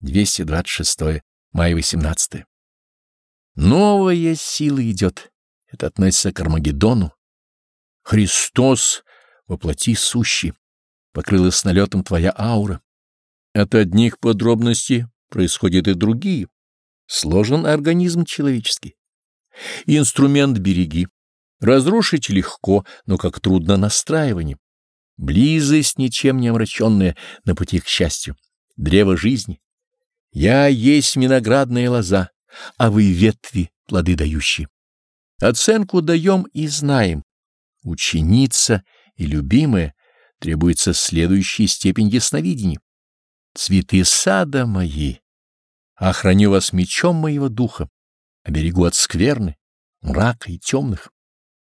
226 мая 18 Новая сила идет. Это относится к Армагеддону. Христос, воплоти сущий, покрылась налетом твоя аура. От одних подробностей происходят и другие. Сложен организм человеческий. Инструмент береги. Разрушить легко, но как трудно настраивание. Близость ничем не омраченная на пути к счастью. Древо жизни. Я есть виноградная лоза, а вы ветви, плоды дающие. Оценку даем и знаем. Ученица и любимая требуется следующая степень ясновидения. Цветы сада мои, охраню вас мечом моего духа, оберегу от скверны, мрака и темных.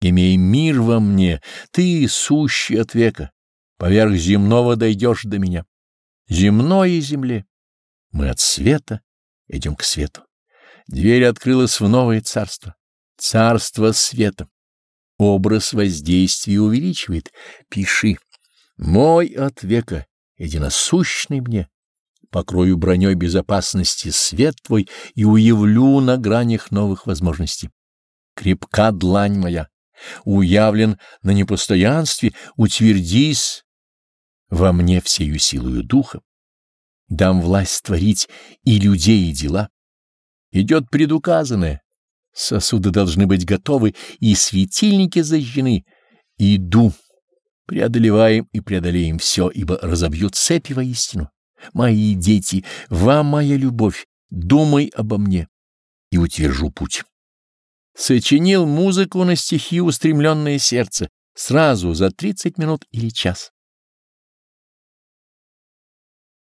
Имей мир во мне, ты, сущий от века, поверх земного дойдешь до меня. Земное земле. Мы от света идем к свету. Дверь открылась в новое царство. Царство света. Образ воздействия увеличивает. Пиши. Мой от века, единосущный мне, покрою броней безопасности свет твой и уявлю на гранях новых возможностей. Крепка длань моя, уявлен на непостоянстве, утвердись во мне всею силою духа. Дам власть творить и людей, и дела. Идет предуказанное. Сосуды должны быть готовы, и светильники зажжены. Иду. Преодолеваем и преодолеем все, ибо разобьют цепи воистину. Мои дети, вам моя любовь, думай обо мне и утвержу путь. Сочинил музыку на стихи устремленное сердце сразу за тридцать минут или час.